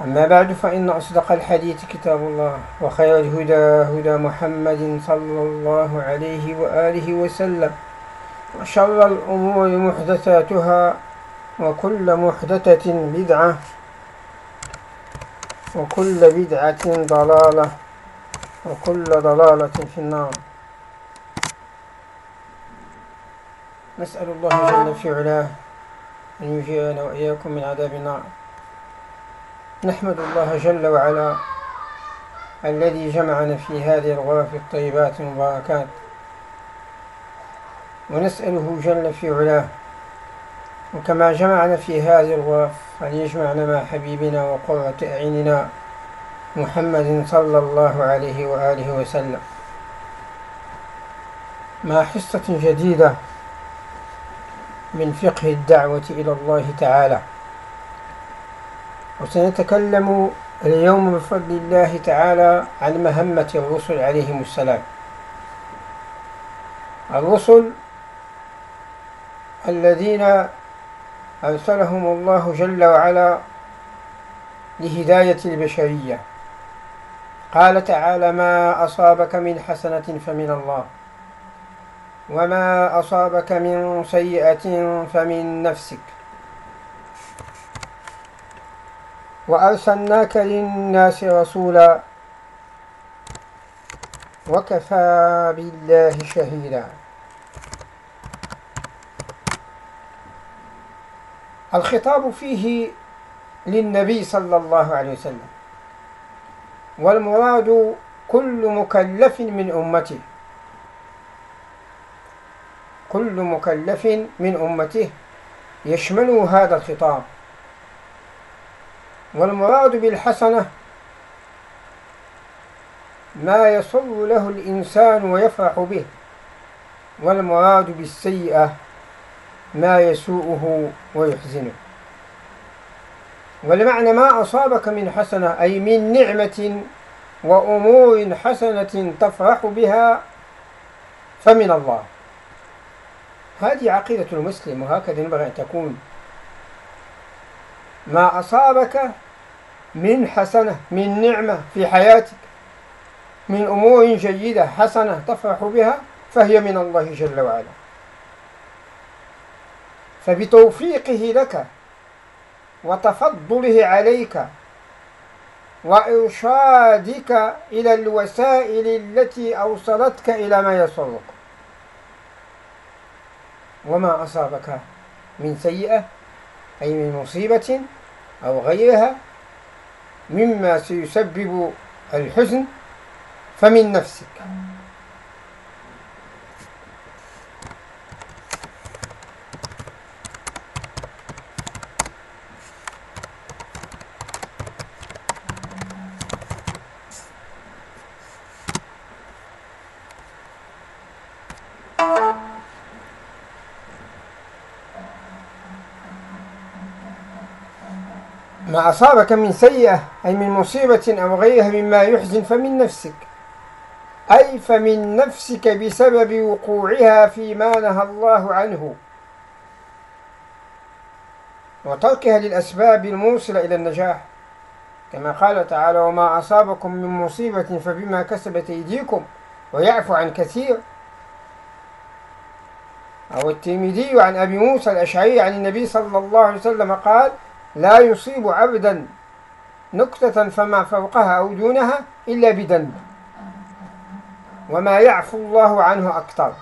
أما بعد فإن أصدق الحديث كتاب الله وخير الهدى هدى محمد صلى الله عليه وآله وسلم وشر الأمور محدثاتها وكل محدثة بدعة وكل بدعة ضلالة وكل ضلالة في النار. نسأل الله جل في علاه أن يجيرنا وإياكم من عذاب النار. نحمد الله جل وعلا الذي جمعنا في هذه الغرف الطيبات المباركات. ونسأله جل في علاه وكما جمعنا في هذه الغرف أن يجمعنا مع حبيبنا وقرة أعيننا محمد صلى الله عليه وآله وسلم. مع حصة جديدة من فقه الدعوة إلى الله تعالى. وسنتكلم اليوم بفضل الله تعالى عن مهمة الرسل عليهم السلام. الرسل الذين أرسلهم الله جل وعلا لهداية البشرية. قال تعالى ما أصابك من حسنة فمن الله وما أصابك من سيئة فمن نفسك. وأرسلناك للناس رسولا وكفى بالله شهيدا. الخطاب فيه للنبي صلى الله عليه وسلم والمراد كل مكلف من أمته. كل مكلف من أمته يشمله هذا الخطاب. والمراد بالحسنة ما يسر له الإنسان ويفرح به والمراد بالسيئة ما يسوءه ويحزنه. والمعنى ما أصابك من حسنة أي من نعمة وأمور حسنة تفرح بها فمن الله. هذه عقيدة المسلم وهكذا ينبغي أن تكون ما أصابك من حسنة من نعمة في حياتك من أمور جيدة حسنة تفرح بها فهي من الله جل وعلا. فبتوفيقه لك وتفضله عليك وإرشادك إلى الوسائل التي أوصلتك إلى ما يسرك. وما أصابك من سيئة أي من مصيبة أو غيرها مما سيسبب الحزن فمن نفسك. ما أصابك من سيئة أي من مصيبة أو غيرها مما يحزن فمن نفسك. أي فمن نفسك بسبب وقوعها فيما نهى الله عنه. وتركها للأسباب الموصلة إلى النجاح. كما قال تعالى وما أصابكم من مصيبة فبما كسبت أيديكم. ويعفو عن كثير. أو الترمذي عن أبي موسى الأشعري عن النبي صلى الله عليه وسلم قال لا يصيب عبدا نكتة فما فوقها أو دونها إلا بذنب. وما يعفو الله عنه أكثر.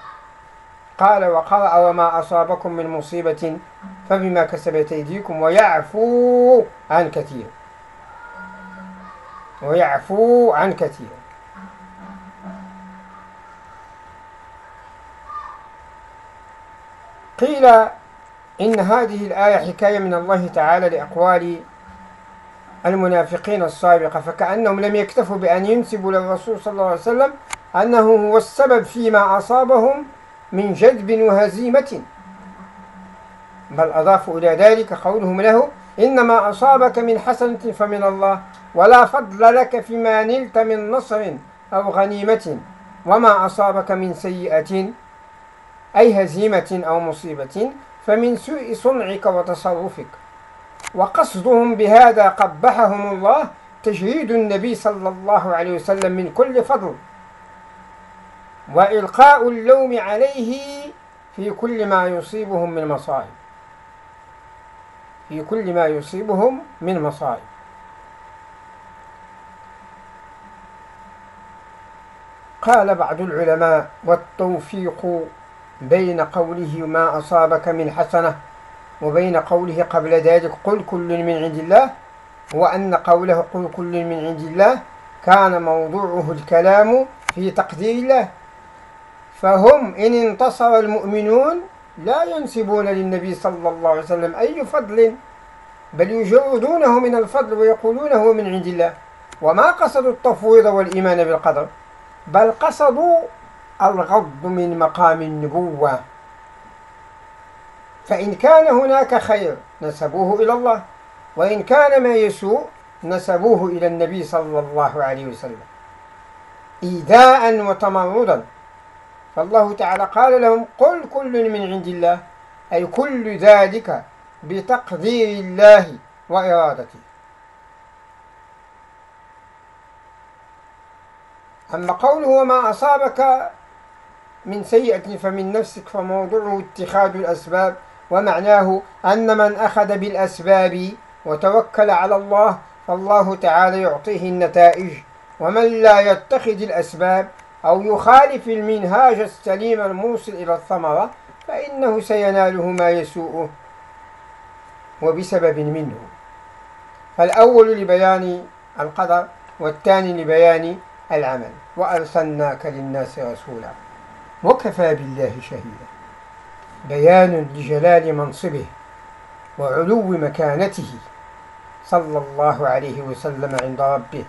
قال وقرأ وما أصابكم من مصيبة فبما كسبت أيديكم ويعفو عن كثير. ويعفو عن كثير. قيل إن هذه الآية حكاية من الله تعالى لأقوال المنافقين السابقة فكأنهم لم يكتفوا بأن ينسبوا للرسول صلى الله عليه وسلم أنه هو السبب فيما أصابهم من جذب وهزيمة. بل أضافوا إلى ذلك قولهم له إنما أصابك من حسنة فمن الله ولا فضل لك فيما نلت من نصر أو غنيمة وما أصابك من سيئة أي هزيمة أو مصيبة. فمن سوء صنعك وتصرفك. وقصدهم بهذا قبحهم الله تجهيد النبي صلى الله عليه وسلم من كل فضل. وإلقاء اللوم عليه في كل ما يصيبهم من مصائب. في كل ما يصيبهم من مصائب. قال بعض العلماء والتوفيق بين قوله ما أصابك من حسنة وبين قوله قبل ذلك قل كل من عند الله وأن قوله قل كل من عند الله كان موضوعه الكلام في تقدير الله. فهم إن انتصر المؤمنون لا ينسبون للنبي صلى الله عليه وسلم أي فضل بل يجردونه من الفضل ويقولون هو من عند الله. وما قصدوا التفويض والإيمان بالقدر بل قصدوا الغض من مقام النبوة. فإن كان هناك خير نسبوه إلى الله وإن كان ما يسوء نسبوه إلى النبي صلى الله عليه وسلم. إيذاء وتمردا. فالله تعالى قال لهم قل كل من عند الله أي كل ذلك بتقدير الله وإرادته. أما قوله وما أصابك من سيئة فمن نفسك فموضوعه اتخاذ الأسباب ومعناه أن من أخذ بالأسباب وتوكل على الله فالله تعالى يعطيه النتائج. ومن لا يتخذ الأسباب أو يخالف المنهاج السليم الموصل إلى الثمرة فإنه سيناله ما يسوءه. وبسبب منه. فالأول لبيان القدر والثاني لبيان العمل. وأرسلناك للناس رسولا. وكفى بالله شهيدا. بيان لجلال منصبه وعلو مكانته صلى الله عليه وسلم عند ربه.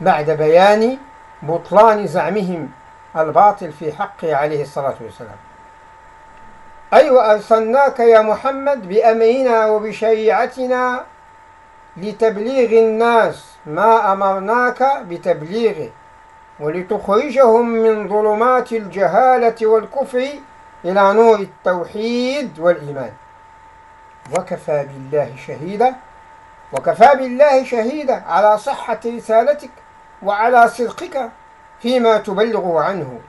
بعد بيان بطلان زعمهم الباطل في حقه عليه الصلاة والسلام. أي وأرسلناك يا محمد بأمرنا وبشريعتنا لتبليغ الناس ما أمرناك بتبليغه. ولتخرجهم من ظلمات الجهالة والكفر إلى نور التوحيد والإيمان. وكفى بالله شهيدا وكفى بالله شهيدا على صحة رسالتك وعلى صدقك فيما تبلغ عنه.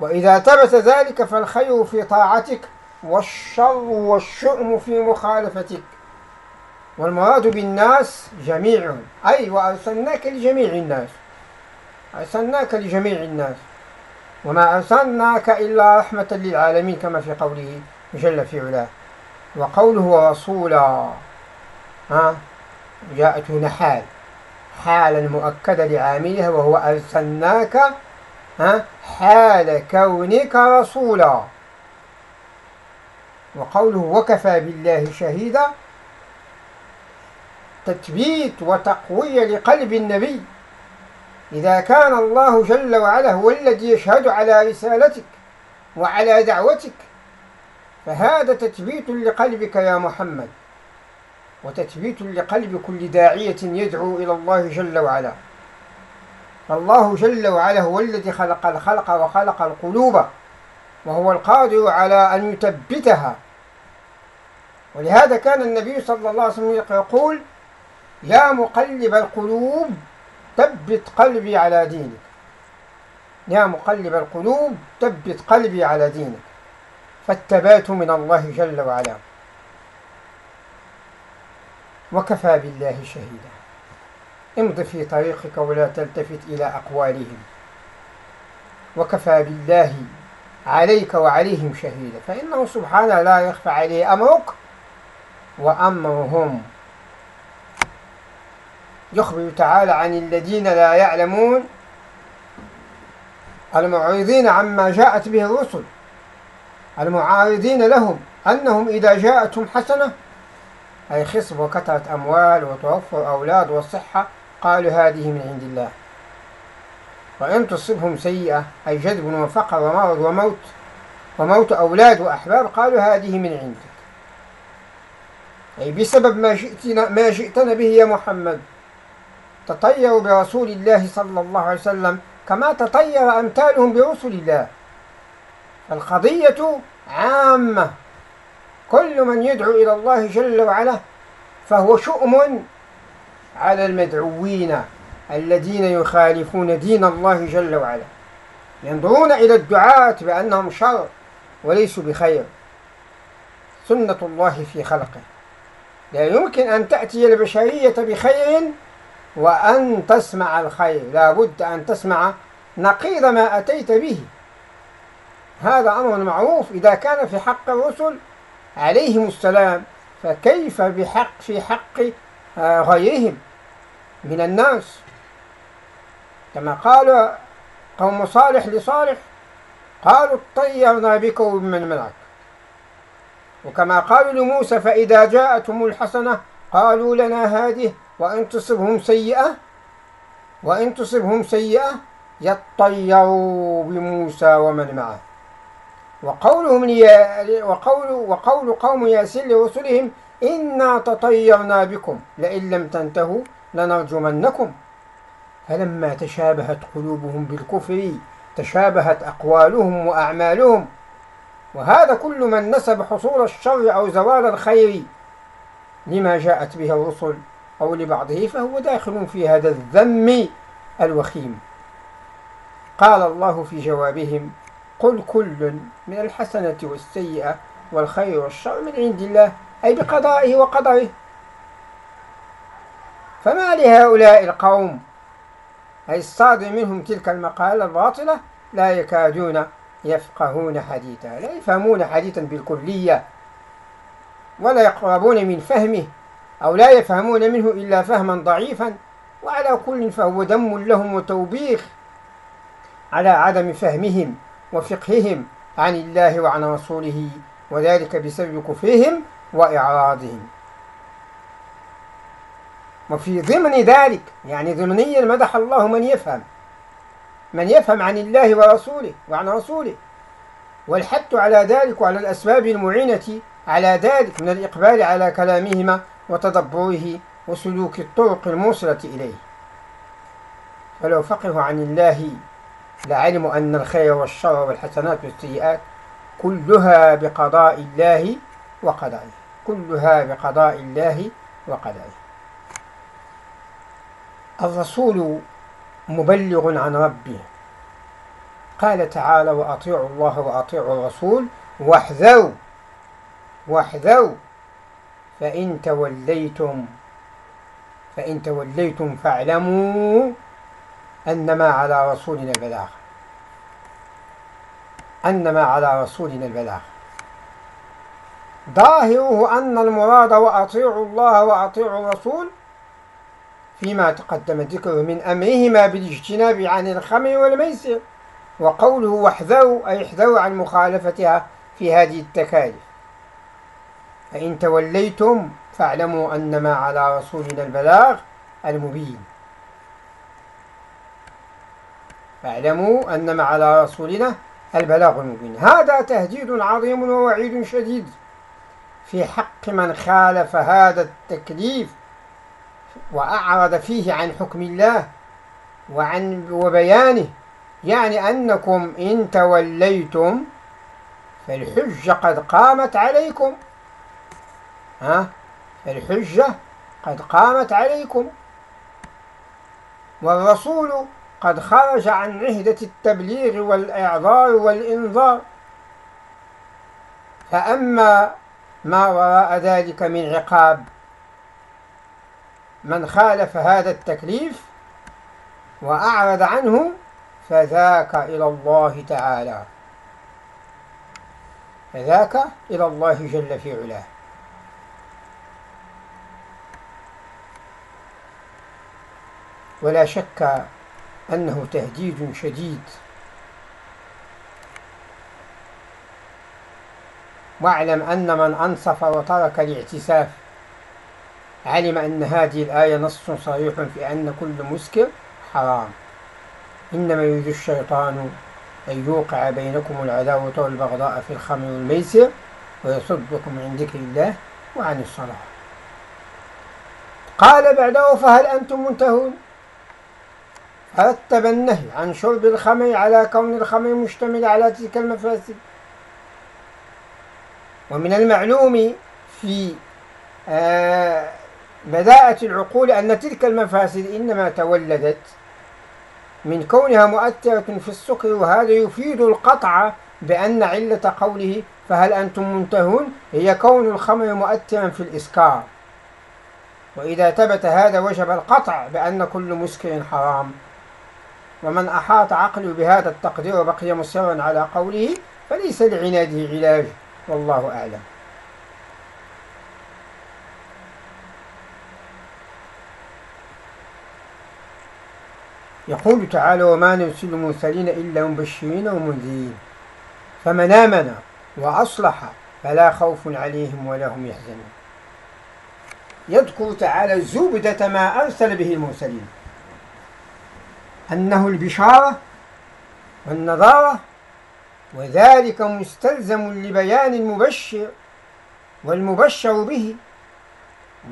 وإذا ثبت ذلك فالخير في طاعتك والشر والشؤم في مخالفتك. والمراد بالناس جميعهم أي وأرسلناك لجميع الناس. أرسلناك لجميع الناس وما أرسلناك إلا رحمة للعالمين كما في قوله جل في علاه وقوله رسولا ها؟ جاءت هنا حال حالا مؤكدة لعاملها وهو أرسلناك ها؟ حال كونك رسولا. وقوله وكفى بالله شهيدا تثبيت وتقوية لقلب النبي. إذا كان الله جل وعلا هو الذي يشهد على رسالتك وعلى دعوتك فهذا تثبيت لقلبك يا محمد. وتثبيت لقلب كل داعية يدعو إلى الله جل وعلا. فالله جل وعلا هو الذي خلق الخلق وخلق القلوب وهو القادر على أن يثبتها. ولهذا كان النبي صلى الله عليه وسلم يقول يا مقلب القلوب ثبت قلبي على دينك. يا مقلب القلوب ثبت قلبي على دينك. فالثبات من الله جل وعلا. وكفى بالله شهيدا. امض في طريقك ولا تلتفت إلى أقوالهم. وكفى بالله عليك وعليهم شهيدا. فإنه سبحانه لا يخفى عليه أمرك وأمرهم يخبر تعالى عن الذين لا يعلمون المعرضين عما جاءت به الرسل المعارضين لهم أنهم إذا جاءتهم حسنة أي خصب وكثرة أموال وتوفر أولاد والصحة قالوا هذه من عند الله. وإن تصبهم سيئة أي جذب وفقر ومرض وموت وموت أولاد وأحباب قالوا هذه من عندك. أي بسبب ما جئتنا ما جئتنا به يا محمد. تطيروا برسول الله صلى الله عليه وسلم كما تطير أمثالهم برسل الله. القضية عامة. كل من يدعو إلى الله جل وعلا فهو شؤم على المدعوين الذين يخالفون دين الله جل وعلا. ينظرون إلى الدعاة بأنهم شر وليسوا بخير. سنة الله في خلقه. لا يمكن أن تأتي البشرية بخير وأن تسمع الخير. لا بد أن تسمع نقيض ما أتيت به. هذا أمر معروف. إذا كان في حق الرسل عليهم السلام فكيف بحق في حق آه، غيرهم من الناس؟ كما قال قوم صالح لصالح قالوا اطيرنا بك وبمن معك وكما قالوا لموسى فإذا جاءتهم الحسنة قالوا لنا هذه وإن تصبهم سيئة وإن تصبهم سيئة يطيروا بموسى ومن معه. وقولهم يا وقول وقول قوم ياسين لرسلهم إنا تطيرنا بكم لئن لم تنتهوا لنرجمنكم. فلما تشابهت قلوبهم بالكفر تشابهت أقوالهم وأعمالهم. وهذا كل من نسب حصول الشر أو زوال الخير لما جاءت به الرسل. أو لبعضه فهو داخل في هذا الذم الوخيم. قال الله في جوابهم قل كل من الحسنة والسيئة والخير والشر من عند الله أي بقضائه وقدره فما لهؤلاء القوم أي الصادر منهم تلك المقالة الباطلة لا يكادون يفقهون حديثا لا يفهمون حديثا بالكلية ولا يقربون من فهمه. أو لا يفهمون منه إلا فهما ضعيفا وعلى كل فهو دم لهم وتوبيخ على عدم فهمهم وفقههم عن الله وعن رسوله وذلك بسبب كفرهم وإعراضهم. وفي ضمن ذلك يعني ضمنيا مدح الله من يفهم من يفهم عن الله ورسوله وعن رسوله. والحث على ذلك وعلى الأسباب المعينة على ذلك من الإقبال على كلامهما وتدبره وسلوك الطرق الموصلة إليه. فلو فقهوا عن الله لعلموا أن الخير والشر والحسنات والسيئات كلها بقضاء الله وقدره كلها بقضاء الله وقدره الرسول مبلغ عن ربه. قال تعالى وأطيعوا الله وأطيعوا الرسول واحذروا واحذروا فإن توليتم فإن توليتم فاعلموا أنما على رسولنا البلاغ. أنما على رسولنا البلاغ. ظاهره أن المراد وأطيعوا الله وأطيعوا الرسول فيما تقدم ذكره من أمرهما بالاجتناب عن الخمر والميسر وقوله واحذروا أي احذروا عن مخالفتها في هذه التكاليف. فإن توليتم فاعلموا أنما على رسولنا البلاغ المبين. فاعلموا أنما على رسولنا البلاغ المبين. هذا تهديد عظيم ووعيد شديد. في حق من خالف هذا التكليف وأعرض فيه عن حكم الله وعن وبيانه يعني أنكم إن توليتم فالحجة قد قامت عليكم. ها؟ الحجة قد قامت عليكم والرسول قد خرج عن عهدة التبليغ والإعذار والإنذار. فأما ما وراء ذلك من عقاب من خالف هذا التكليف وأعرض عنه فذاك إلى الله تعالى. ذاك إلى الله جل في علاه. ولا شك أنه تهديد شديد. واعلم أن من أنصف وترك الاعتساف علم أن هذه الآية نص صريح في أن كل مسكر حرام. إنما يريد الشيطان أن يوقع بينكم العداوة والبغضاء في الخمر والميسر ويصدكم عن ذكر الله وعن الصلاة. قال بعده فهل أنتم منتهون؟ رتب النهي عن شرب الخمر على كون الخمر مشتمل على تلك المفاسد. ومن المعلوم في آه بداءة العقول أن تلك المفاسد إنما تولدت من كونها مؤثرة في السكر وهذا يفيد القطع بأن علة قوله فهل أنتم منتهون؟ هي كون الخمر مؤثرا في الإسكار. وإذا ثبت هذا وجب القطع بأن كل مسكر حرام. ومن أحاط عقله بهذا التقدير وبقي مصرا على قوله فليس لعناده علاج والله أعلم. يقول تعالى وما نرسل المرسلين إلا مبشرين ومنذرين فمن آمن وأصلح فلا خوف عليهم ولا هم يحزنون. يذكر تعالى زبدة ما أرسل به المرسلين. أنه البشارة والنظارة وذلك مستلزم لبيان المبشر والمبشر به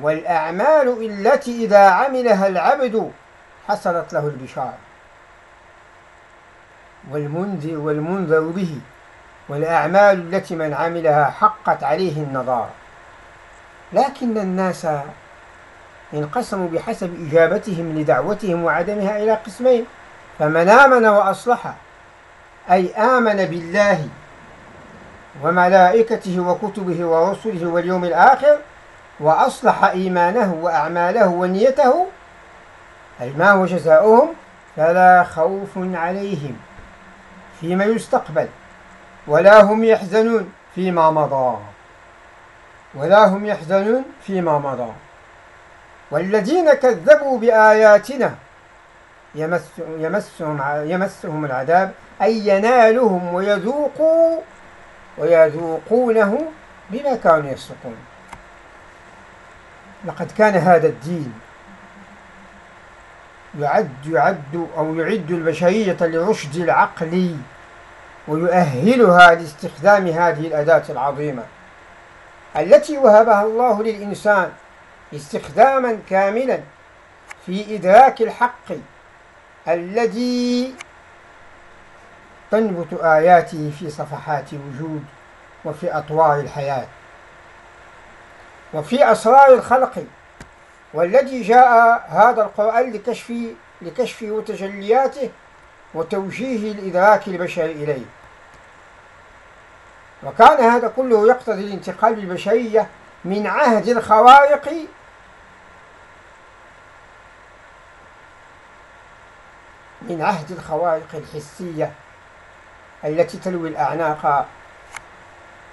والأعمال التي إذا عملها العبد حصلت له البشارة. والمنذر والمنذر به والأعمال التي من عملها حقت عليه النظارة. لكن الناس انقسموا بحسب إجابتهم لدعوتهم وعدمها إلى قسمين. فمن آمن وأصلح أي آمن بالله وملائكته وكتبه ورسله واليوم الآخر وأصلح إيمانه وأعماله ونيته أي ما هو جزاؤهم؟ فلا خوف عليهم فيما يستقبل ولا هم يحزنون فيما مضى ولا هم يحزنون فيما مضى. والذين كذبوا بآياتنا يمس يمسهم يمسهم العذاب أي ينالهم ويذوقوا ويذوقونه بما كانوا يفسقون. لقد كان هذا الدين يعد يعد أو يعد البشرية لرشد العقل ويؤهلها لاستخدام هذه الأداة العظيمة التي وهبها الله للإنسان. استخداما كاملا في إدراك الحق الذي تنبت آياته في صفحات الوجود وفي أطوار الحياة وفي أسرار الخلق والذي جاء هذا القرآن لكشف لكشف وتجلياته وتوجيه الإدراك البشري إليه. وكان هذا كله يقتضي الانتقال بالبشرية من عهد الخوارق من عهد الخوارق الحسية التي تلوي الأعناق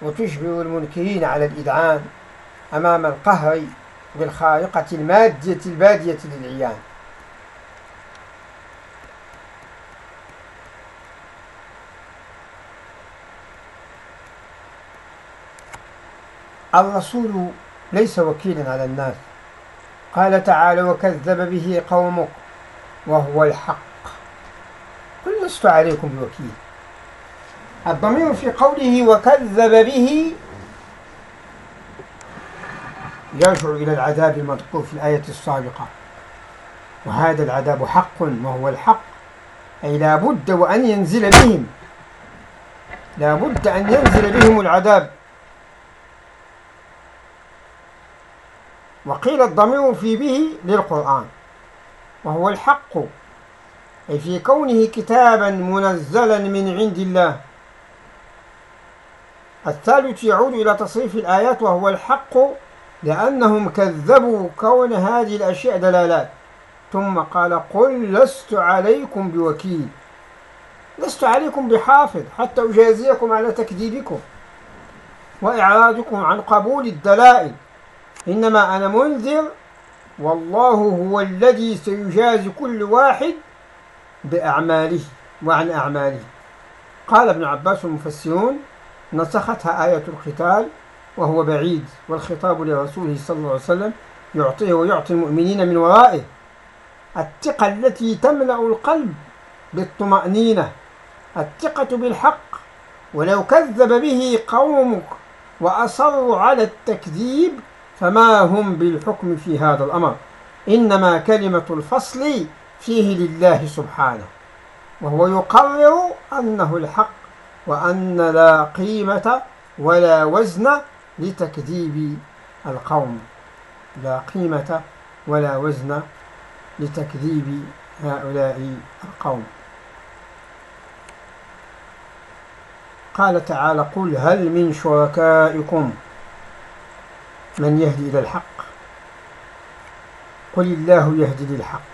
وتجبر المنكرين على الإذعان أمام القهر بالخارقة المادية البادية للعيان. الرسول ليس وكيلا على الناس. قال تعالى وكذب به قومك وهو الحق. قل لست عليكم بوكيل. الضمير في قوله وكذب به يرجع إلى العذاب المذكور في الآية السابقة. وهذا العذاب حق وهو الحق. أي لا بد وأن ينزل بهم. لا بد أن ينزل بهم العذاب. وقيل الضمير في به للقرآن. وهو الحق. أي في كونه كتابا منزلا من عند الله. الثالث يعود إلى تصريف الآيات وهو الحق لأنهم كذبوا كون هذه الأشياء دلالات. ثم قال قل لست عليكم بوكيل. لست عليكم بحافظ حتى أجازيكم على تكذيبكم وإعراضكم عن قبول الدلائل. إنما أنا منذر والله هو الذي سيجازي كل واحد بأعماله وعن أعماله. قال ابن عباس المفسرون نسختها آية القتال وهو بعيد والخطاب لرسوله صلى الله عليه وسلم يعطيه ويعطي المؤمنين من ورائه. الثقة التي تملأ القلب بالطمأنينة الثقة بالحق. ولو كذب به قومك وأصروا على التكذيب فما هم بالحكم في هذا الأمر. إنما كلمة الفصل فيه لله سبحانه وهو يقرر أنه الحق وأن لا قيمة ولا وزن لتكذيب القوم. لا قيمة ولا وزن لتكذيب هؤلاء القوم. قال تعالى قل هل من شركائكم من يهدي إلى الحق؟ قل الله يهدي للحق.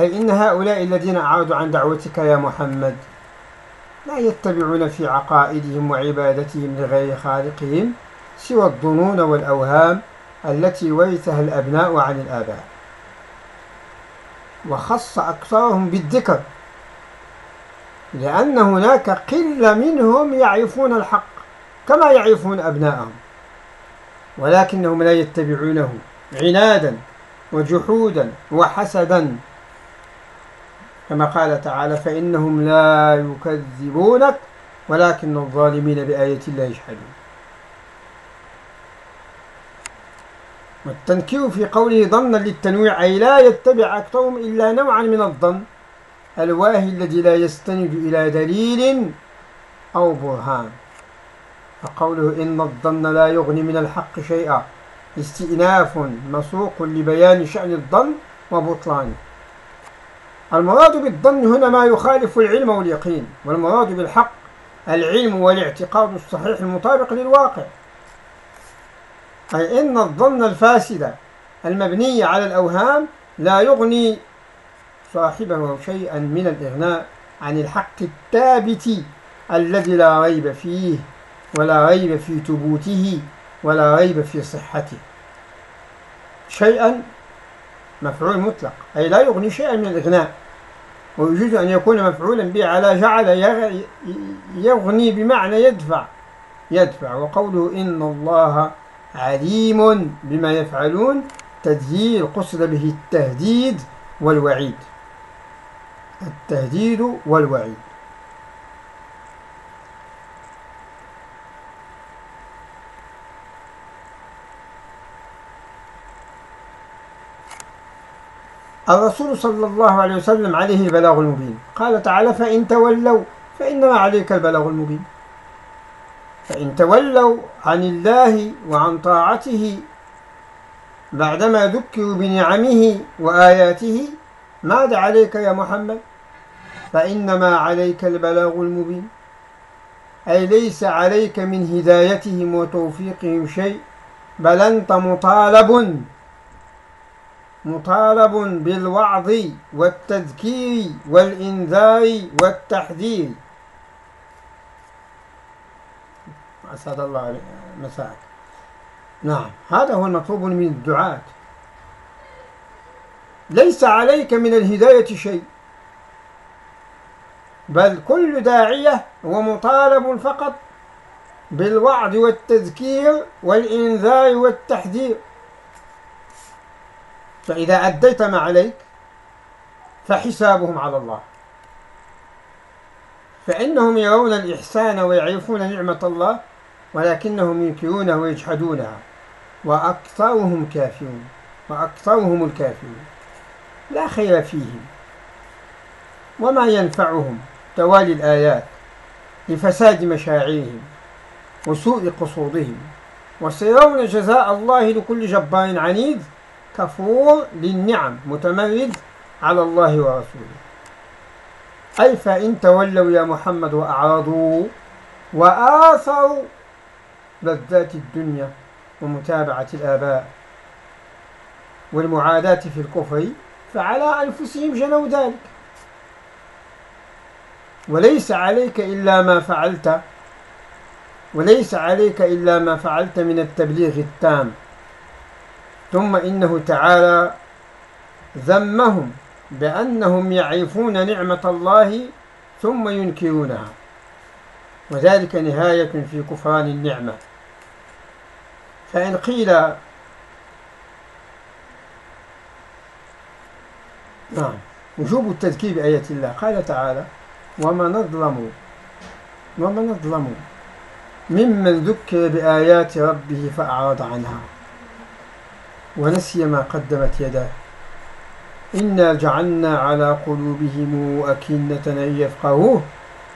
أي إن هؤلاء الذين أعرضوا عن دعوتك يا محمد لا يتبعون في عقائدهم وعبادتهم لغير خالقهم سوى الظنون والأوهام التي ورثها الأبناء عن الآباء. وخص أكثرهم بالذكر لأن هناك قلة منهم يعرفون الحق كما يعرفون أبناءهم ولكنهم لا يتبعونه عنادا وجحودا وحسدا. كما قال تعالى فإنهم لا يكذبونك ولكن الظالمين بآية الله يجحدون. والتنكير في قوله ظنا للتنويع أي لا يتبع أكثرهم إلا نوعا من الظن الواهي الذي لا يستند إلى دليل أو برهان. فقوله إن الظن لا يغني من الحق شيئا استئناف مسوق لبيان شأن الظن وبطلانه. المراد بالظن هنا ما يخالف العلم واليقين والمراد بالحق العلم والاعتقاد الصحيح المطابق للواقع. أي إن الظن الفاسد المبني على الأوهام لا يغني صاحبه شيئا من الإغناء عن الحق الثابت الذي لا ريب فيه ولا ريب في ثبوته ولا ريب في صحته. شيئا مفعول مطلق. أي لا يغني شيئا من الإغناء. ويجوز أن يكون مفعولا به على جعل يغني بمعنى يدفع. يدفع. وقوله إن الله عليم بما يفعلون تدهير قصد به التهديد والوعيد. التهديد والوعيد. الرسول صلى الله عليه وسلم عليه البلاغ المبين. قال تعالى فإن تولوا فإنما عليك البلاغ المبين. فإن تولوا عن الله وعن طاعته بعدما ذكروا بنعمه وآياته ماذا عليك يا محمد؟ فإنما عليك البلاغ المبين. أي ليس عليك من هدايتهم وتوفيقهم شيء بل أنت مطالب مطالب بالوعظ والتذكير والإنذار والتحذير. أسعد الله مساك. نعم. هذا هو المطلوب من الدعاة. ليس عليك من الهداية شيء. بل كل داعية هو مطالب فقط بالوعظ والتذكير والإنذار والتحذير. فإذا أديت ما عليك فحسابهم على الله. فإنهم يرون الإحسان ويعرفون نعمة الله ولكنهم ينكرونها ويجحدونها. وأكثرهم كافرون. وأكثرهم الكافرون. لا خير فيهم. وما ينفعهم توالي الآيات لفساد مشاعرهم وسوء قصودهم. وسيرون جزاء الله لكل جبار عنيد كفور للنعم متمرد على الله ورسوله. أي فإن تولوا يا محمد وأعرضوا وآثروا لذات الدنيا ومتابعة الآباء والمعاداة في الكفر فعلى أنفسهم جنوا ذلك. وليس عليك إلا ما فعلت وليس عليك إلا ما فعلت من التبليغ التام. ثم إنه تعالى ذمهم بأنهم يعرفون نعمة الله ثم ينكرونها. وذلك نهاية في كفران النعمة. فإن قيل نعم وجوب التذكير بآية الله قال تعالى وما نظلم وما نظلم ممن ذكر بآيات ربه فأعرض عنها. ونسي ما قدمت يداه. إنا جعلنا على قلوبهم أكنة أن يفقهوه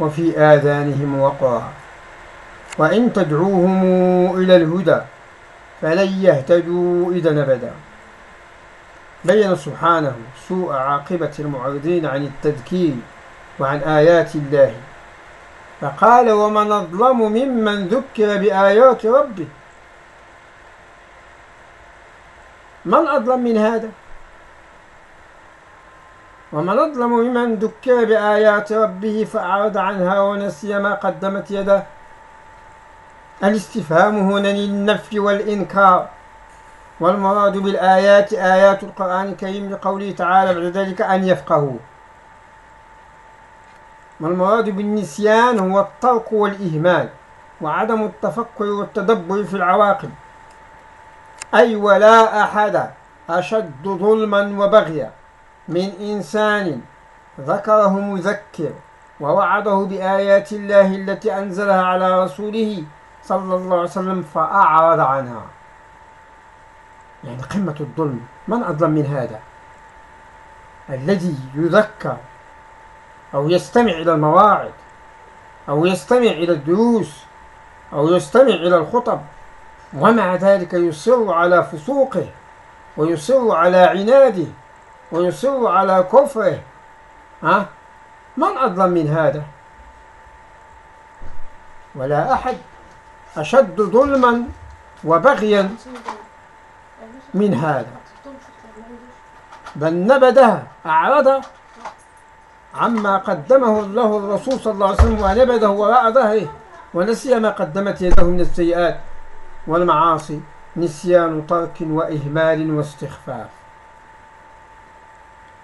وفي آذانهم وقرا. وإن تدعوهم إلى الهدى فلن يهتدوا إذا أبدا بين سبحانه سوء عاقبة المعرضين عن التذكير وعن آيات الله. فقال ومن أظلم ممن ذكر بآيات ربه من أظلم من هذا؟ ومن أظلم ممن ذكر بآيات ربه فأعرض عنها ونسي ما قدمت يده. الاستفهام هنا للنفي والإنكار والمراد بالآيات آيات القرآن الكريم لقوله تعالى بعد ذلك أن يفقهوا والمراد بالنسيان هو الطرق والإهمال وعدم التفكر والتدبر في العواقب. أي ولا أحد أشد ظلما وبغيا من إنسان ذكره مذكر ووعده بآيات الله التي أنزلها على رسوله صلى الله عليه وسلم فأعرض عنها. يعني قمة الظلم من أظلم من هذا؟ الذي يذكر أو يستمع إلى المواعظ أو يستمع إلى الدروس أو يستمع إلى الخطب ومع ذلك يصر على فسوقه ويصر على عناده ويصر على كفره. ها؟ من أظلم من هذا؟ ولا أحد. أشد ظلما وبغيا من هذا. بل نبذها أعرض عما قدمه الله الرسول صلى الله عليه وسلم ونبذه وراء ظهره ونسي ما قدمت يده من السيئات. والمعاصي نسيان ترك وإهمال واستخفاف.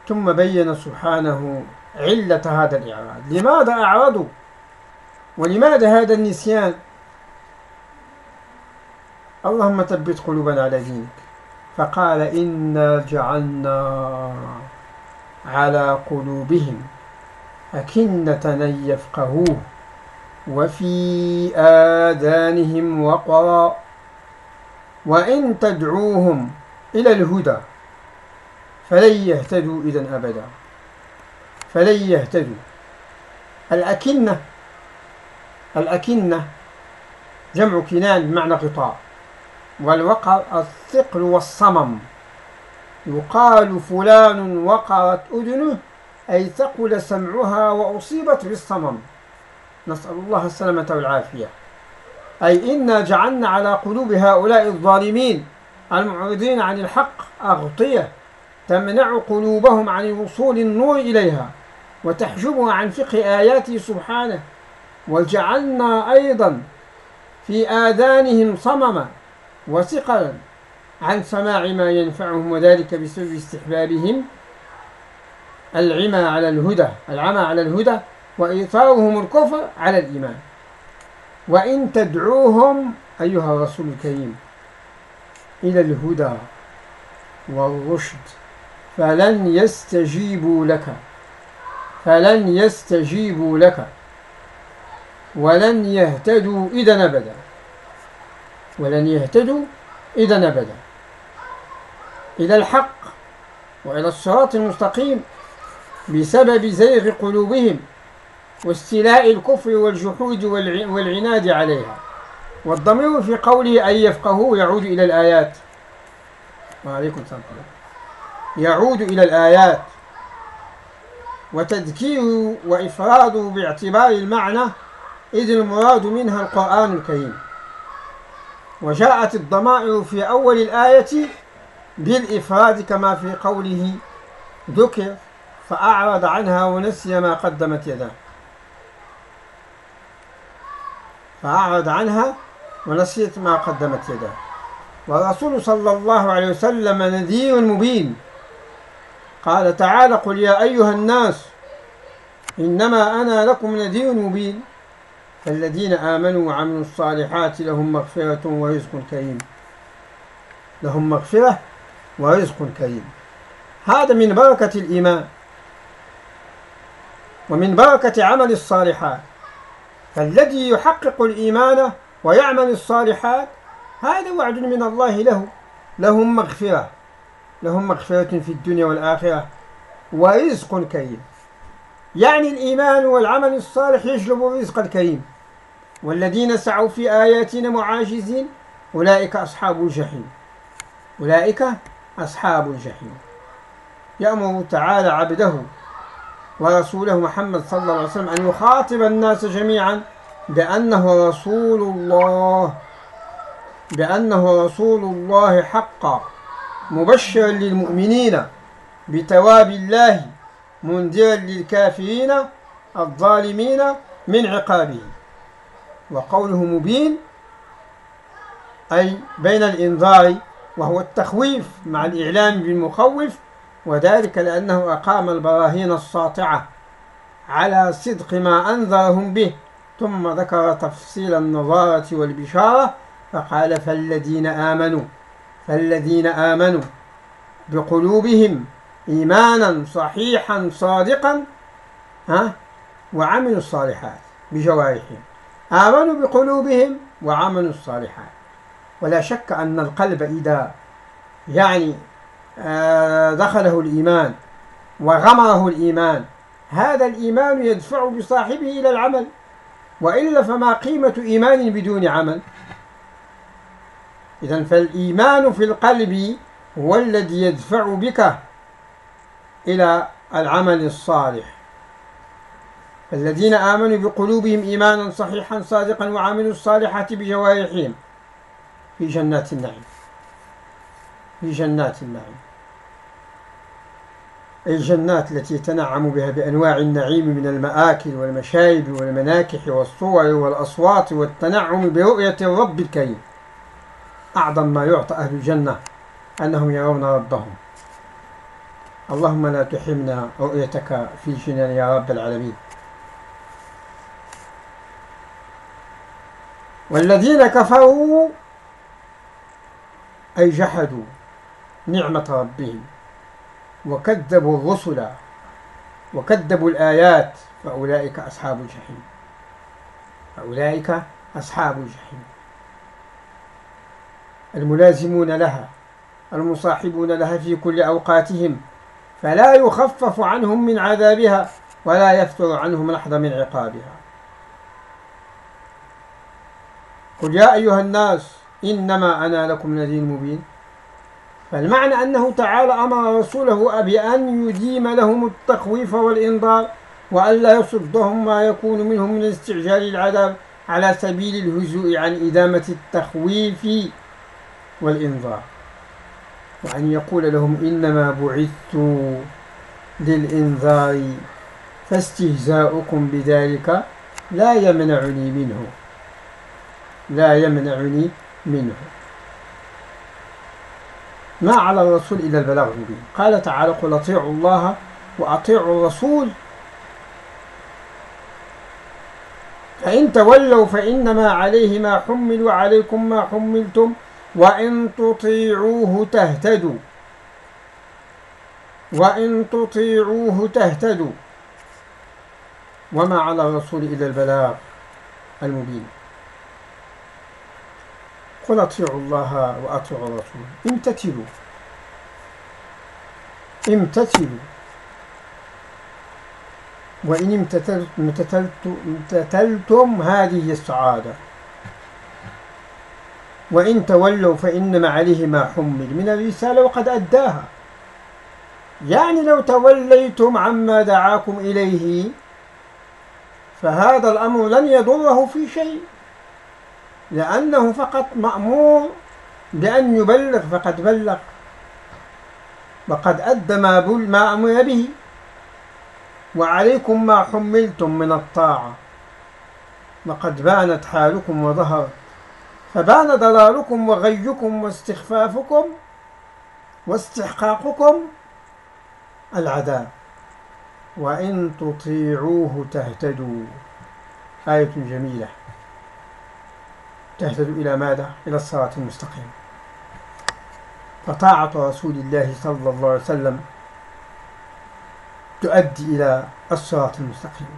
ثم بين سبحانه علة هذا الإعراض. لماذا أعرضوا ولماذا هذا النسيان؟ اللهم ثبت قلوبنا على دينك. فقال إنا جعلنا على قلوبهم أكنة أن يفقهوه وفي آذانهم وقرا. وإن تدعوهم إلى الهدى فلن يهتدوا إذا أبدا. فلن يهتدوا. الأكنة الأكنة جمع كنان بمعنى غطاء والوقر الثقل والصمم. يقال فلان وقرت أذنه أي ثقل سمعها وأصيبت بالصمم. نسأل الله السلامة والعافية. أي إنا جعلنا على قلوب هؤلاء الظالمين المعرضين عن الحق أغطية تمنع قلوبهم عن وصول النور إليها وتحجبها عن فقه آياته سبحانه وجعلنا أيضا في آذانهم صمما وثقلا عن سماع ما ينفعهم وذلك بسبب استحبابهم العمى على الهدى العمى على الهدى وإيثارهم الكفر على الإيمان. وإن تدعوهم أيها الرسول الكريم إلى الهدى والرشد فلن يستجيبوا لك فلن يستجيبوا لك ولن يهتدوا إذا أبدا ولن يهتدوا إذا أبدا. إلى الحق وإلى الصراط المستقيم بسبب زيغ قلوبهم. واستيلاء الكفر والجحود والعناد عليها. والضمير في قوله أن يفقهوا يعود إلى الآيات. وعليكم السلام يعود إلى الآيات. وتذكير وإفراده باعتبار المعنى إذ المراد منها القرآن الكريم. وجاءت الضمائر في أول الآية بالإفراد كما في قوله ذكر فأعرض عنها ونسي ما قدمت يداه. فأعرض عنها ونسيت ما قدمت يداه. والرسول صلى الله عليه وسلم نذير مبين. قال تعالى قل يا أيها الناس إنما أنا لكم نذير مبين. فالذين آمنوا وعملوا الصالحات لهم مغفرة ورزق كريم. لهم مغفرة ورزق كريم. هذا من بركة الإيمان. ومن بركة عمل الصالحات. فالذي يحقق الإيمان ويعمل الصالحات هذا وعد من الله له. لهم مغفرة. لهم مغفرة في الدنيا والآخرة. ورزق كريم. يعني الإيمان والعمل الصالح يجلب الرزق الكريم. والذين سعوا في آياتنا معاجزين أولئك أصحاب الجحيم. أولئك أصحاب الجحيم. يأمر تعالى عبده. ورسوله محمد صلى الله عليه وسلم أن يخاطب الناس جميعا بأنه رسول الله بأنه رسول الله حقا مبشرا للمؤمنين بتواب الله منذرا للكافرين الظالمين من عقابه وقوله مبين أي بين الإنذار وهو التخويف مع الإعلام بالمخوف وذلك لأنه أقام البراهين الساطعة على صدق ما أنذرهم به ثم ذكر تفصيل النظارة والبشارة فقال فالذين آمنوا فالذين آمنوا بقلوبهم إيمانا صحيحا صادقا ها وعملوا الصالحات بجوارحهم آمنوا بقلوبهم وعملوا الصالحات. ولا شك أن القلب إذا يعني دخله الإيمان وغمره الإيمان. هذا الإيمان يدفع بصاحبه إلى العمل وإلا فما قيمة إيمان بدون عمل؟ إذا فالإيمان في القلب هو الذي يدفع بك إلى العمل الصالح. الذين آمنوا بقلوبهم إيمانا صحيحا صادقا وعملوا الصالحات بجوارحهم في جنات النعيم. في جنات النعيم. أي الجنات التي يتنعم بها بأنواع النعيم من المآكل والمشارب والمناكح والصور والأصوات والتنعم برؤية الرب الكريم. أعظم ما يعطى أهل الجنة أنهم يرون ربهم. اللهم لا تحرمنا رؤيتك في جنان يا رب العالمين. والذين كفروا أي جحدوا نعمة ربهم. وكذبوا الرسل وكذبوا الآيات فأولئك أصحاب الجحيم. فأولئك أصحاب الجحيم. الملازمون لها المصاحبون لها في كل أوقاتهم فلا يخفف عنهم من عذابها ولا يفتر عنهم لحظة من عقابها. قل يا أيها الناس إنما أنا لكم نذير مبين. فالمعنى أنه تعالى أمر رسوله بأن يديم لهم التخويف والإنذار وألا يصدهم ما يكون منهم من استعجال العذاب على سبيل الهزوء عن إدامة التخويف والإنذار. وأن يقول لهم إنما بعثت للإنذار فاستهزاؤكم بذلك لا يمنعني منه. لا يمنعني منه. ما على الرسول إلا البلاغ المبين. قال تعالى قل أطيعوا الله وأطيعوا الرسول. فإن تولوا فإنما عليه ما حمل وعليكم ما حملتم وإن تطيعوه تهتدوا. وإن تطيعوه تهتدوا. وما على الرسول إلا البلاغ المبين. قل أطيعوا الله وأطيعوا الرسول. امتثلوا. امتثلوا. وإن امتثلتم هذه السعادة. وإن تولوا فإنما عليه ما حمل من الرسالة وقد أداها. يعني لو توليتم عما دعاكم إليه فهذا الأمر لن يضره في شيء. لأنه فقط مأمور بأن يبلغ فقد بلغ. وقد أدى ما أمر به. وعليكم ما حملتم من الطاعة. وقد بانت حالكم وظهرت. فبان ضلالكم وغيكم واستخفافكم واستحقاقكم العذاب. وإن تطيعوه تهتدوا. آية جميلة. تهتدوا إلى ماذا؟ إلى الصراط المستقيم. فطاعة رسول الله صلى الله عليه وسلم تؤدي إلى الصراط المستقيم.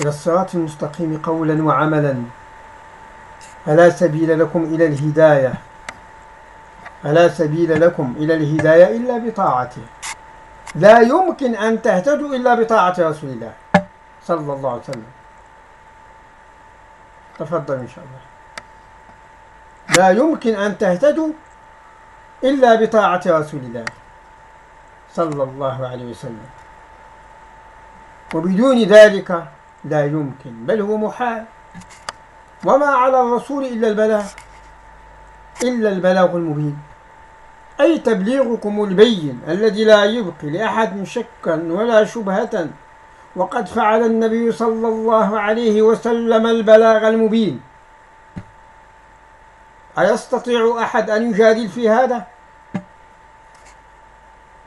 إلى الصراط المستقيم قولا وعملا. فلا سبيل لكم إلى الهداية؟ فلا سبيل لكم إلى الهداية إلا بطاعته. لا يمكن أن تهتدوا إلا بطاعة رسول الله صلى الله عليه وسلم. تفضل إن شاء الله. لا يمكن أن تهتدوا إلا بطاعة رسول الله صلى الله عليه وسلم. وبدون ذلك لا يمكن بل هو محال. وما على الرسول إلا البلاغ إلا البلاغ المبين. أي تبليغكم البين الذي لا يبقي لأحد شكا ولا شبهة وقد فعل النبي صلى الله عليه وسلم البلاغ المبين. أيستطيع أحد أن يجادل في هذا؟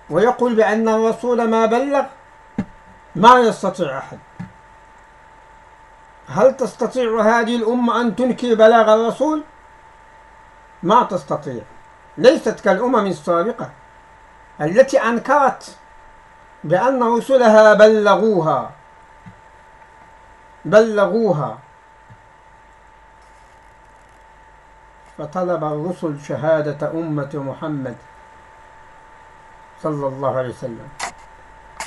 ويقول بأن الرسول ما بلغ ما يستطيع أحد. هل تستطيع هذه الأمة أن تنكر بلاغ الرسول؟ ما تستطيع. ليست كالأمم السابقة التي أنكرت بأن رسلها بلغوها. بلغوها. فطلب الرسل شهادة أمة محمد صلى الله عليه وسلم.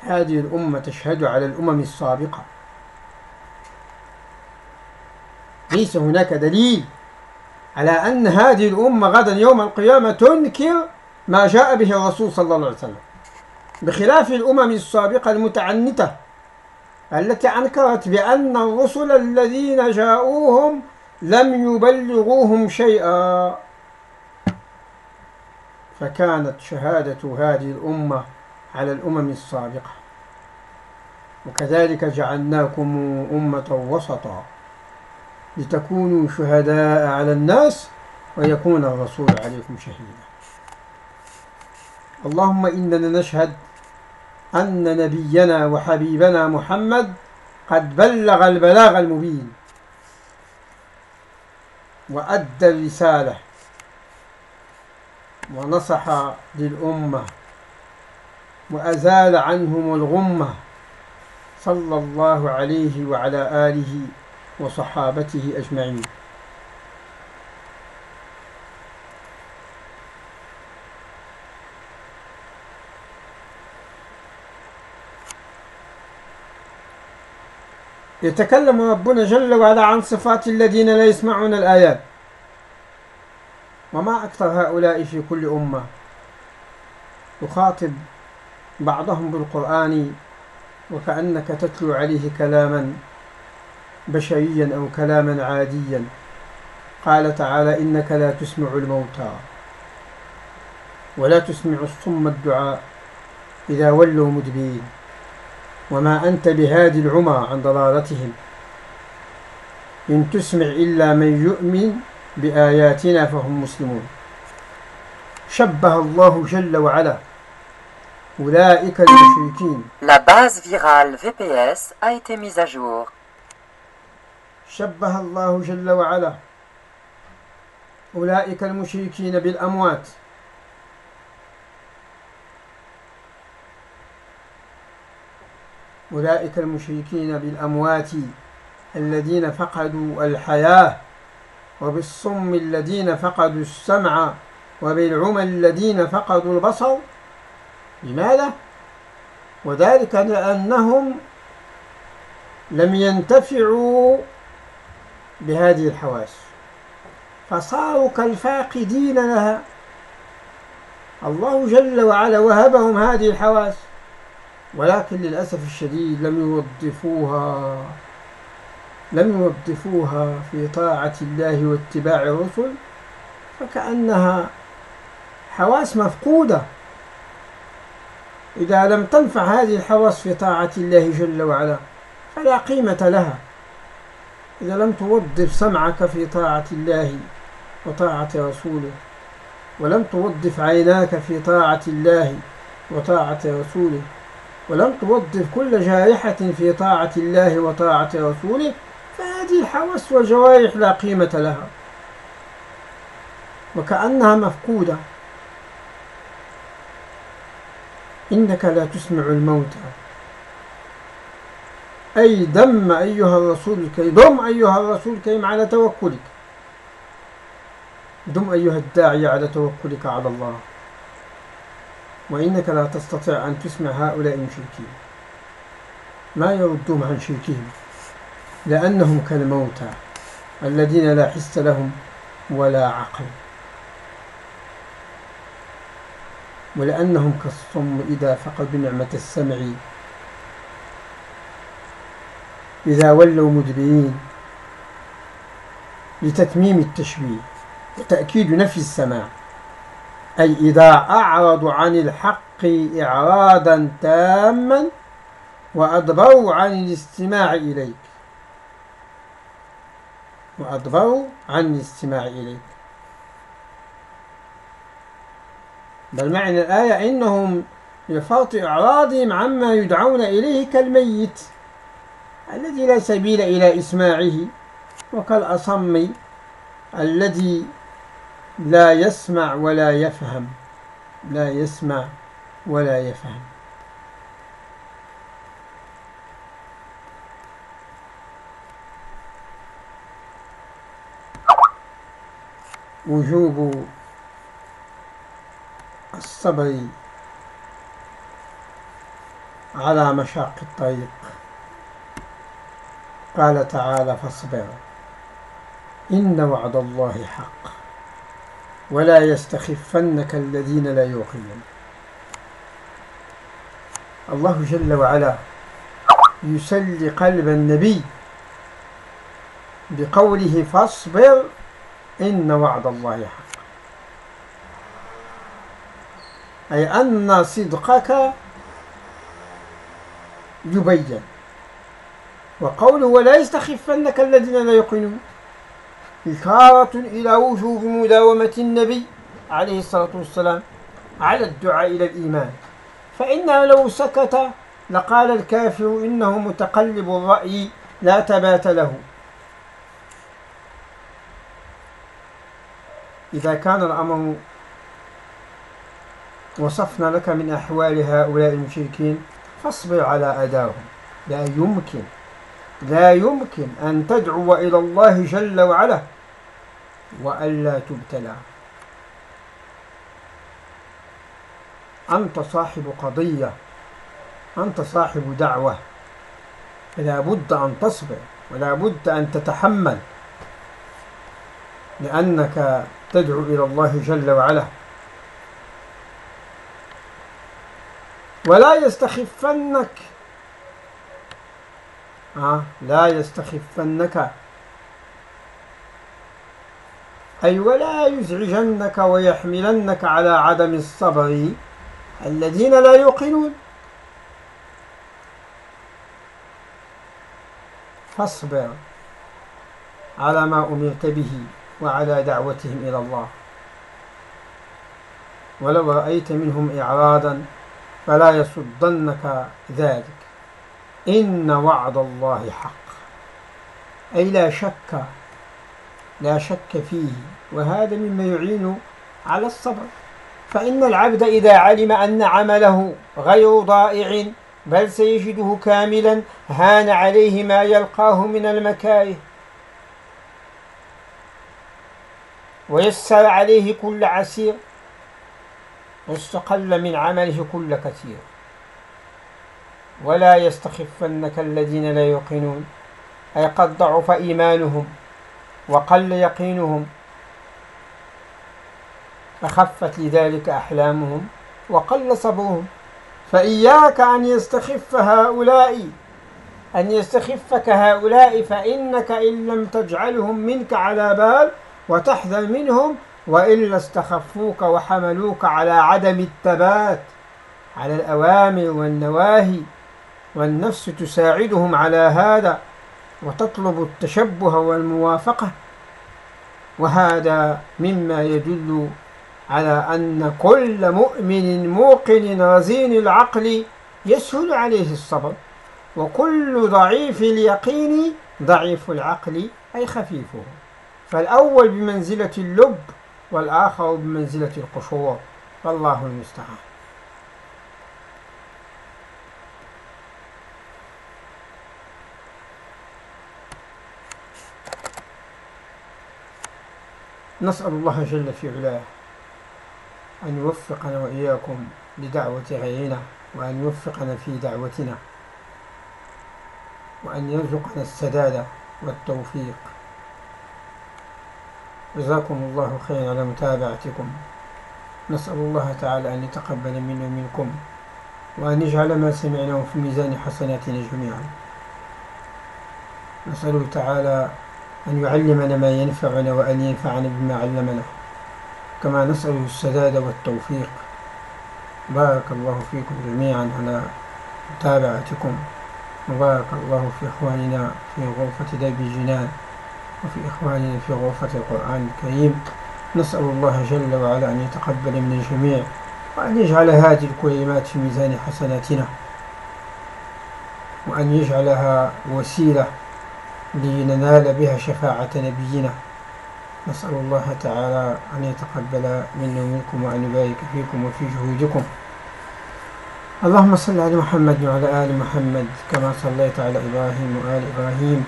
هذه الأمة تشهد على الأمم السابقة. ليس هناك دليل على أن هذه الأمة غدا يوم القيامة تنكر ما جاء به الرسول صلى الله عليه وسلم. بخلاف الأمم السابقة المتعنتة التي أنكرت بأن الرسل الذين جاءوهم لم يبلغوهم شيئا. فكانت شهادة هذه الأمة على الأمم السابقة. وكذلك جعلناكم أمة وسطا لتكونوا شهداء على الناس ويكون الرسول عليكم شهيدا. اللهم إننا نشهد أن نبينا وحبيبنا محمد قد بلغ البلاغ المبين وأدى الرسالة ونصح للأمة وأزال عنهم الغمة صلى الله عليه وعلى آله وصحابته أجمعين. يتكلم ربنا جل وعلا عن صفات الذين لا يسمعون الآيات. وما أكثر هؤلاء في كل أمة يخاطب بعضهم بالقرآن وكأنك تتلو عليه كلاما بشريا أو كلاما عاديا. قال تعالى إنك لا تسمع الموتى ولا تسمع الصم الدعاء إذا ولوا مدبرين. وما أنت بهادي العمى عن ضلالتهم. إن تسمع إلا من يؤمن بآياتنا فهم مسلمون. شبه الله جل وعلا. أولئك المشركين. La base virale VPS a été mise à jour. شبه الله جل وعلا. أولئك المشركين بالأموات. أولئك المشركين بالأموات الذين فقدوا الحياة وبالصم الذين فقدوا السمع وبالعمى الذين فقدوا البصر. لماذا؟ وذلك لأنهم لم ينتفعوا بهذه الحواس. فصاروا كالفاقدين لها. الله جل وعلا وهبهم هذه الحواس. ولكن للأسف الشديد لم يوظفوها لم يوظفوها في طاعة الله واتباع الرسل فكأنها حواس مفقودة. إذا لم تنفع هذه الحواس في طاعة الله جل وعلا فلا قيمة لها. إذا لم توظف سمعك في طاعة الله وطاعة رسوله ولم توظف عيناك في طاعة الله وطاعة رسوله ولم توظف كل جارحة في طاعة الله وطاعة رسوله فهذه الحواس والجوارح لا قيمة لها. وكأنها مفقودة. إنك لا تسمع الموتى أي دم أيها الرسول الكريم دم أيها الرسول الكريم على توكلك. دم أيها الداعي على توكلك على الله. وإنك لا تستطيع أن تسمع هؤلاء المشركين ما يردون عن شركهم؟ لأنهم كالموتى الذين لا حس لهم ولا عقل. ولأنهم كالصم إذا فقدوا نعمة السمع. إذا ولوا مدبرين لتتميم التشبيه. وتأكيد نفي السماع. أي إذا أعرضوا عن الحق إعراضا تاما وأدبروا عن الاستماع إليك. وأدبروا عن الاستماع إليك. بل معنى الآية إنهم لفرط إعراضهم عما يدعون إليه كالميت الذي لا سبيل إلى إسماعه وكالأصم الذي لا يسمع ولا يفهم. لا يسمع ولا يفهم. وجوب الصبر على مشاق الطريق. قال تعالى فاصبر. إن وعد الله حق. ولا يستخفنك الذين لا يوقنون. الله جل وعلا يسلي قلب النبي بقوله فاصبر إن وعد الله حق. أي أن صدقك يبين. وقوله ولا يستخفنك الذين لا يقنون إشارة إلى وجوب مداومة النبي عليه الصلاة والسلام على الدعاء إلى الإيمان. فإنه لو سكت لقال الكافر إنه متقلب الرأي لا تبات له. إذا كان الأمر وصفنا لك من أحوال هؤلاء المشركين فاصبر على أداهم. لا يمكن لا يمكن أن تدعو إلى الله جل وعلا وألا تبتلى. أنت صاحب قضية. أنت صاحب دعوة. فلا بد أن تصبر ولا بد أن تتحمل. لأنك تدعو إلى الله جل وعلا. ولا يستخفنك. آه لا يستخفنك أي ولا يزعجنك ويحملنك على عدم الصبر الذين لا يوقنون. فاصبر على ما أمرت به وعلى دعوتهم إلى الله. ولو رأيت منهم إعراضا فلا يصدنك ذلك. إن وعد الله حق. أي لا شك لا شك فيه وهذا مما يعين على الصبر. فإن العبد إذا علم أن عمله غير ضائع بل سيجده كاملا هان عليه ما يلقاه من المكاره. ويسر عليه كل عسير واستقل من عمله كل كثير. ولا يستخفنك الذين لا يوقنون أي قد ضعف إيمانهم. وقل يقينهم. فخفت لذلك أحلامهم وقل صبرهم فإياك أن يستخف هؤلاء أن يستخفك هؤلاء فإنك إن لم تجعلهم منك على بال وتحذر منهم وإلا استخفوك وحملوك على عدم الثبات على الأوامر والنواهي. والنفس تساعدهم على هذا. وتطلب التشبه والموافقة وهذا مما يدل على أن كل مؤمن موقن رزين العقل يسهل عليه الصبر وكل ضعيف اليقين ضعيف العقل أي خفيفه. فالأول بمنزلة اللب والآخر بمنزلة القشور. والله المستعان. نسأل الله جل في علاه أن يوفقنا وإياكم لدعوة غيرنا وأن يوفقنا في دعوتنا وأن يرزقنا السداد والتوفيق. جزاكم الله خيرا على متابعتكم. نسأل الله تعالى أن يتقبل منا ومنكم وأن يجعل ما سمعناه في ميزان حسناتنا جميعا. نسأله تعالى أن يعلمنا ما ينفعنا وأن ينفعنا بما علمنا. كما نسأله السداد والتوفيق. بارك الله فيكم جميعا على متابعتكم. وبارك الله في إخواننا في غرفة درب الجنان وفي إخواننا في غرفة القرآن الكريم. نسأل الله جل وعلا أن يتقبل من الجميع وأن يجعل هذه الكلمات في ميزان حسناتنا وأن يجعلها وسيلة لننال بها شفاعة نبينا. نسأل الله تعالى أن يتقبل منا ومنكم وأن يبارك فيكم وفي جهودكم. اللهم صل على محمد وعلى آل محمد كما صليت على إبراهيم وآل إبراهيم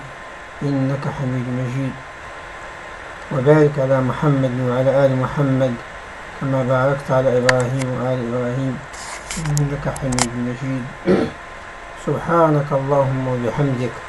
إنك حميد مجيد. وبارك على محمد وعلى آل محمد كما باركت على إبراهيم وآل إبراهيم إنك حميد مجيد. سبحانك اللهم وبحمدك.